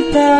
cinta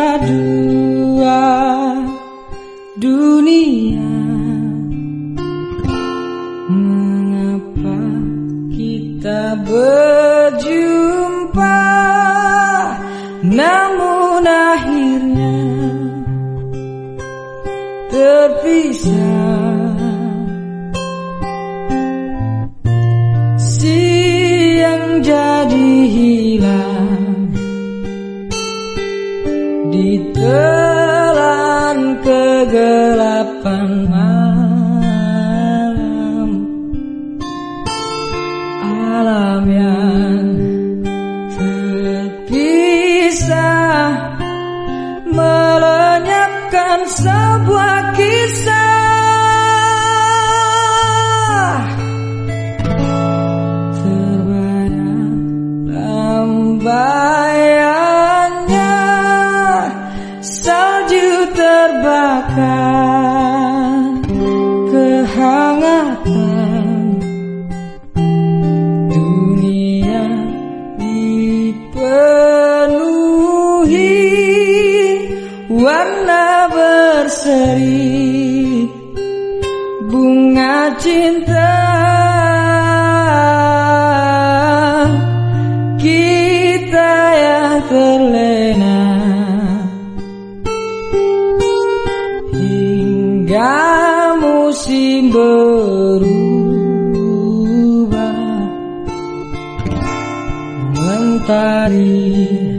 Mentari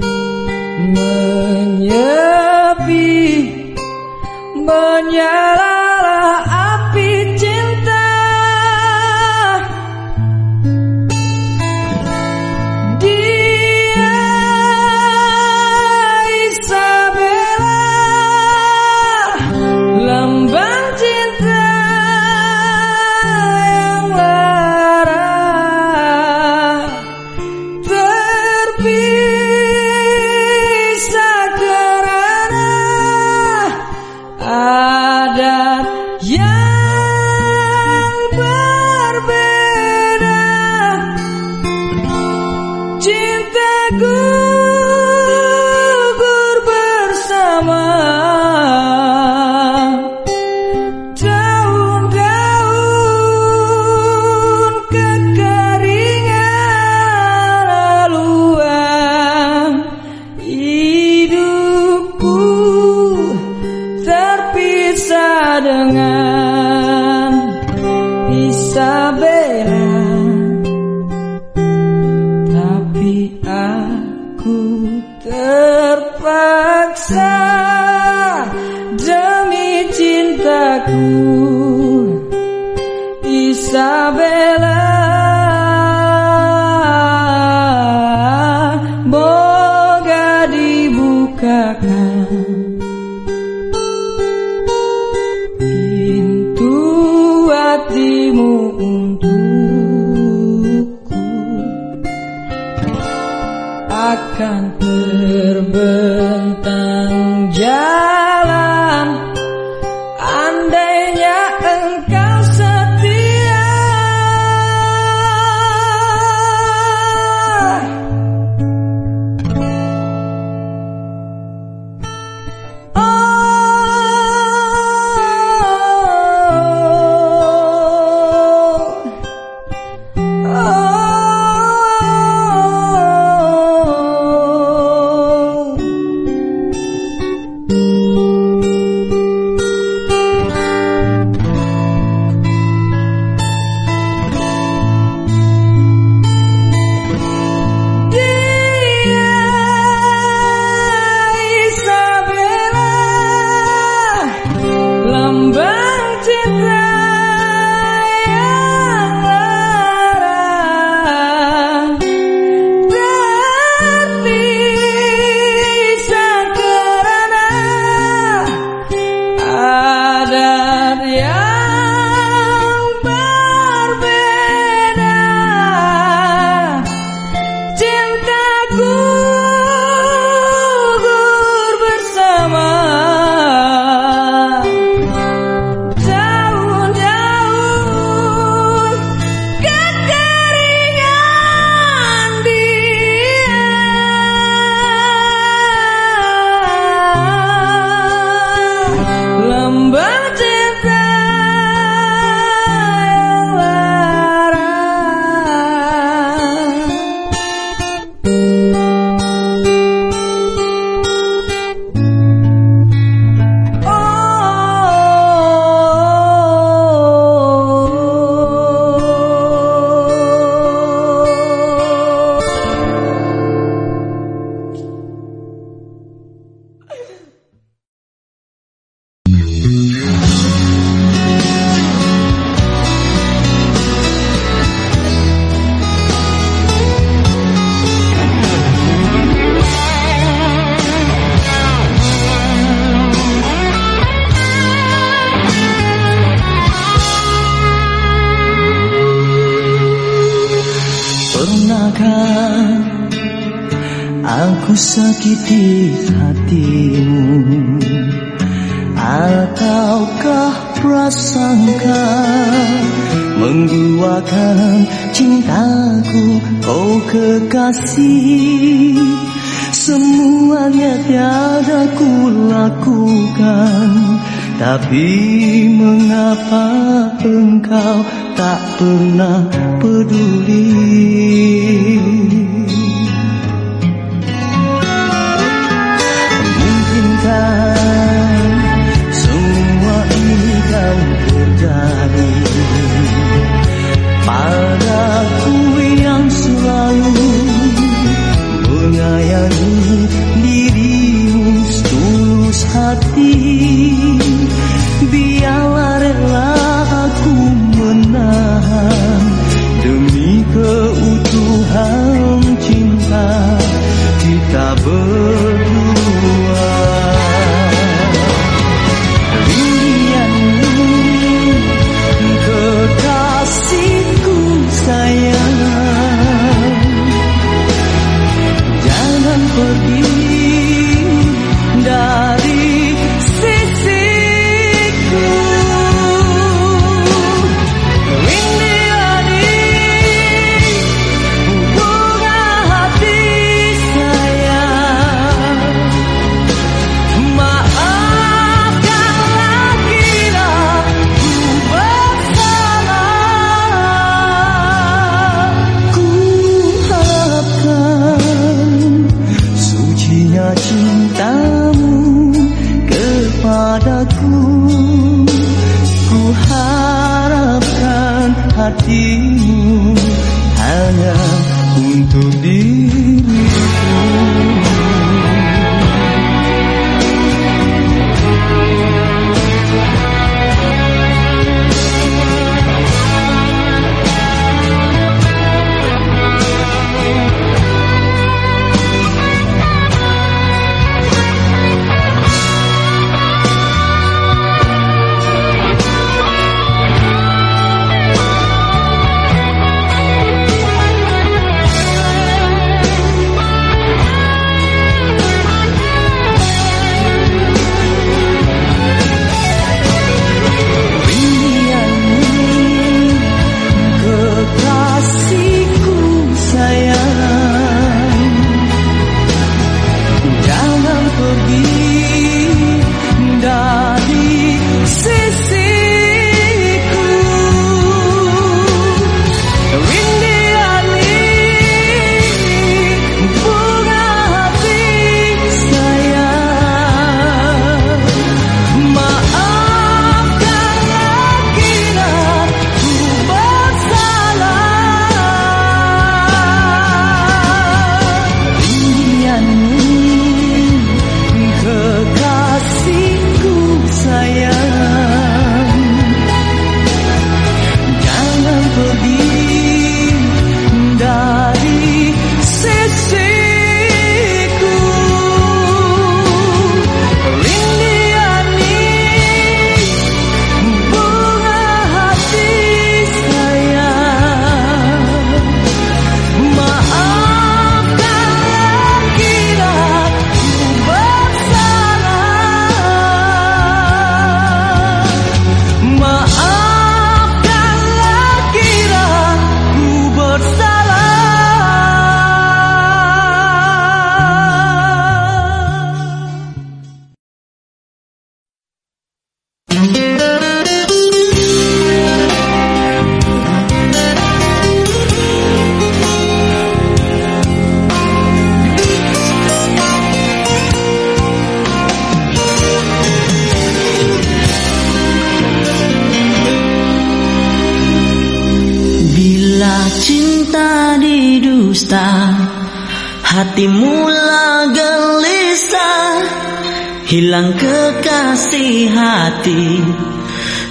menyepi Menyalalah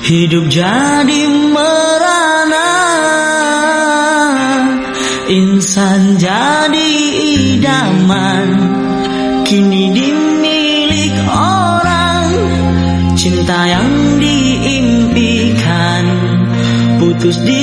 Hidup jadi merana. Insan jadi idaman Kini dimilik orang. Cinta yang diimpikan Putus di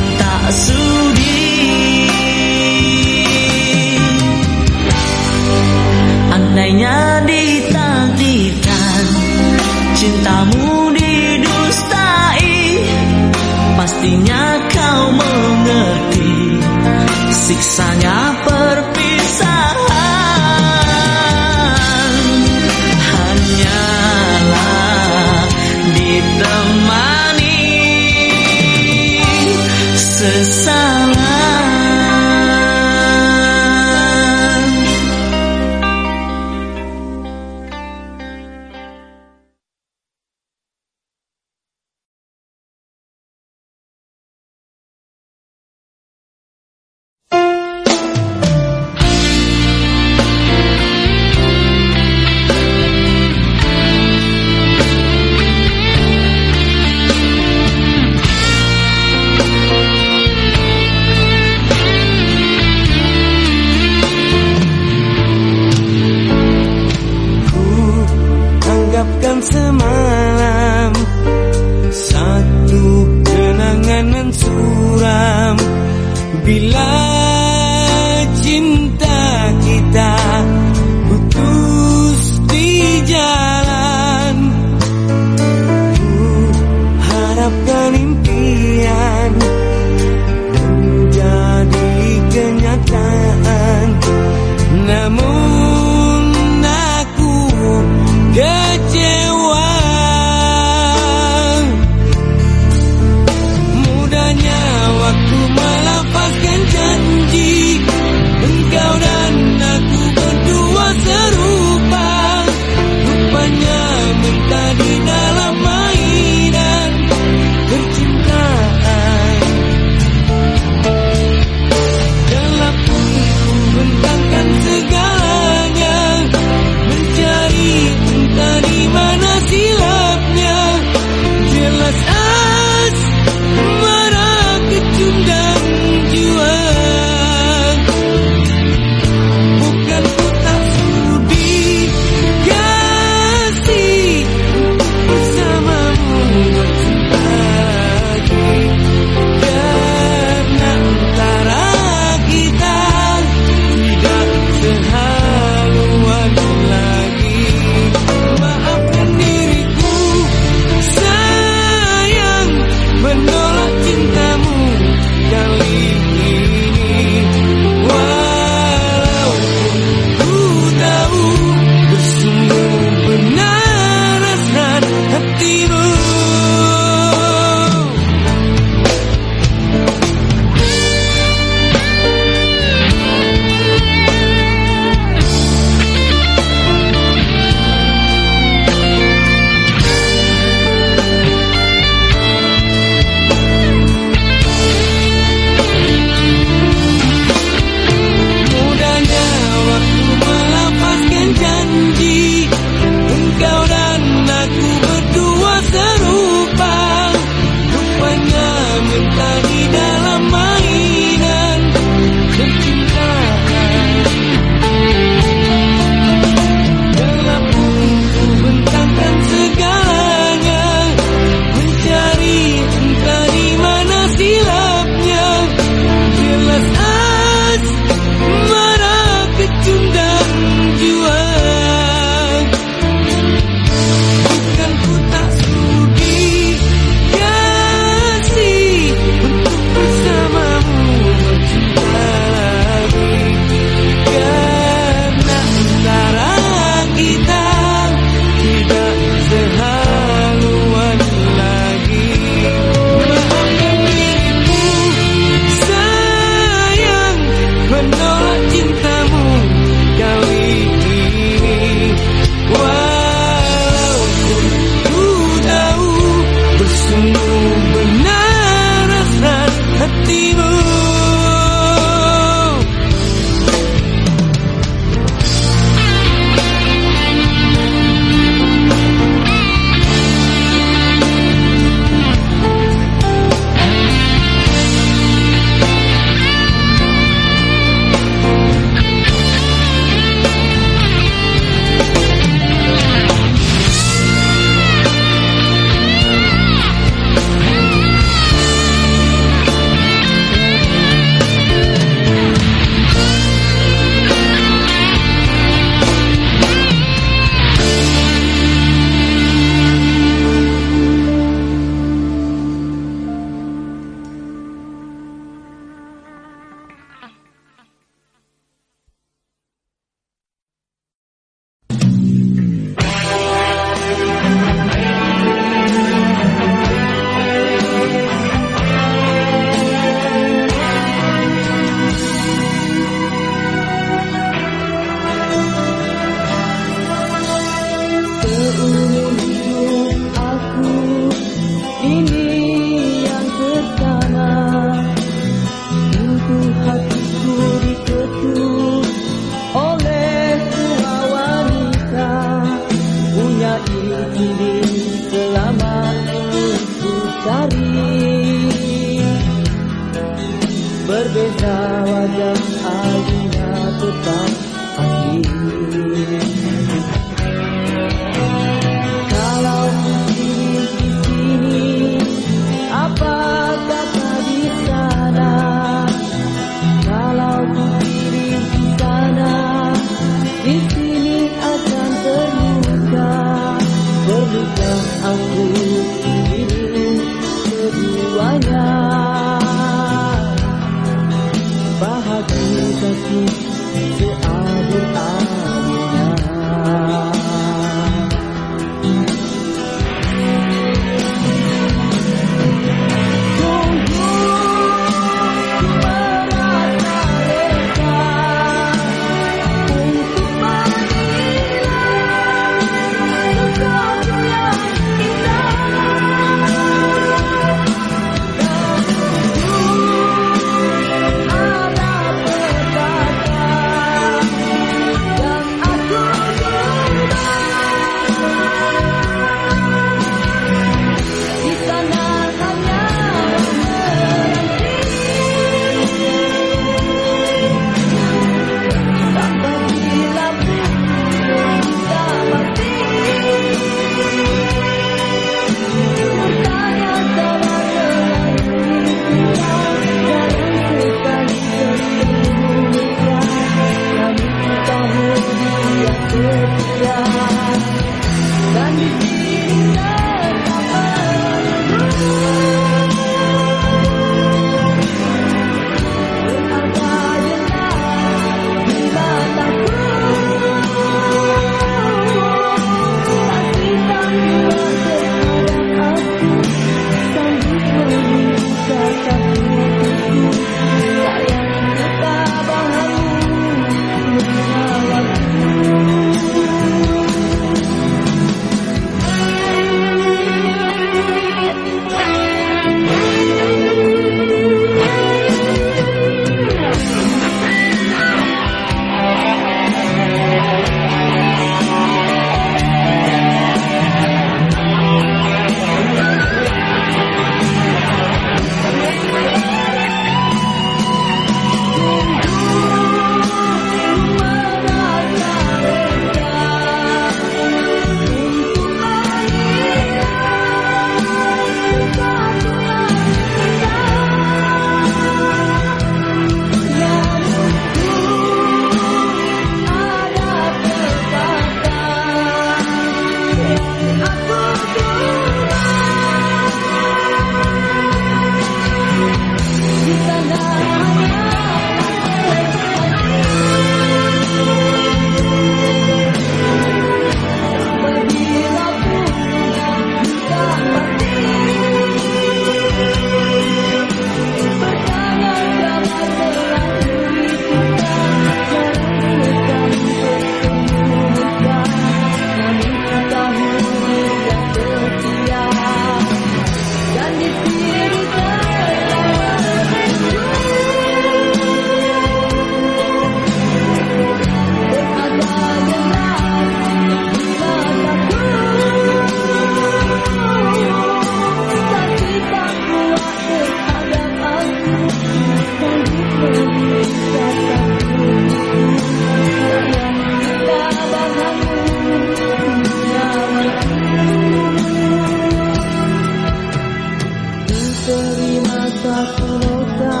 dari masa ku luka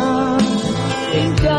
hingga